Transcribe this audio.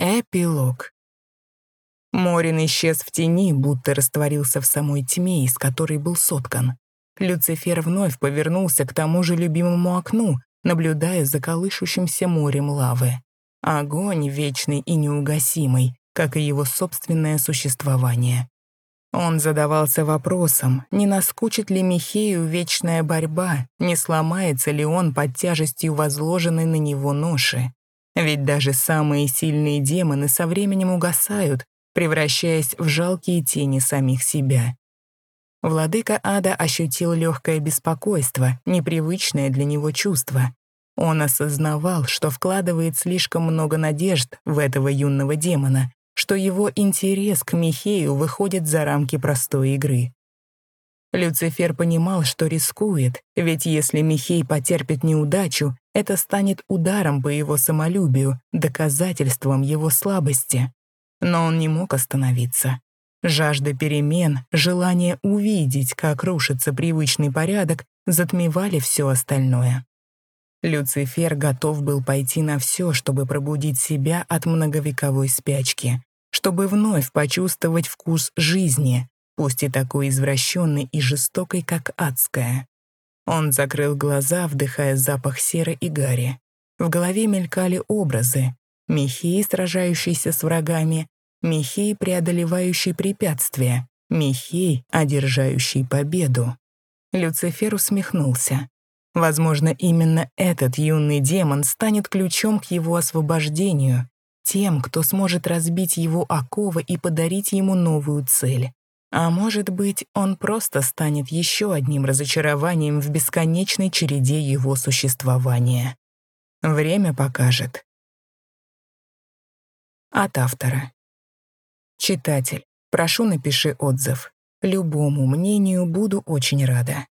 Эпилог. Морин исчез в тени, будто растворился в самой тьме, из которой был соткан. Люцифер вновь повернулся к тому же любимому окну, наблюдая за колышущимся морем лавы. Огонь вечный и неугасимый, как и его собственное существование. Он задавался вопросом, не наскучит ли Михею вечная борьба, не сломается ли он под тяжестью возложенной на него ноши. Ведь даже самые сильные демоны со временем угасают, превращаясь в жалкие тени самих себя. Владыка ада ощутил легкое беспокойство, непривычное для него чувство. Он осознавал, что вкладывает слишком много надежд в этого юного демона, что его интерес к Михею выходит за рамки простой игры. Люцифер понимал, что рискует, ведь если Михей потерпит неудачу, это станет ударом по его самолюбию, доказательством его слабости. Но он не мог остановиться. Жажда перемен, желание увидеть, как рушится привычный порядок, затмевали все остальное. Люцифер готов был пойти на все, чтобы пробудить себя от многовековой спячки, чтобы вновь почувствовать вкус жизни, пусть и такой извращенной и жестокой, как адская. Он закрыл глаза, вдыхая запах серы и гари. В голове мелькали образы. Михей, сражающийся с врагами, Михей, преодолевающий препятствия, Михей, одержающий победу. Люцифер усмехнулся. Возможно, именно этот юный демон станет ключом к его освобождению, тем, кто сможет разбить его оковы и подарить ему новую цель. А может быть, он просто станет еще одним разочарованием в бесконечной череде его существования. Время покажет. От автора. Читатель, прошу напиши отзыв. Любому мнению буду очень рада.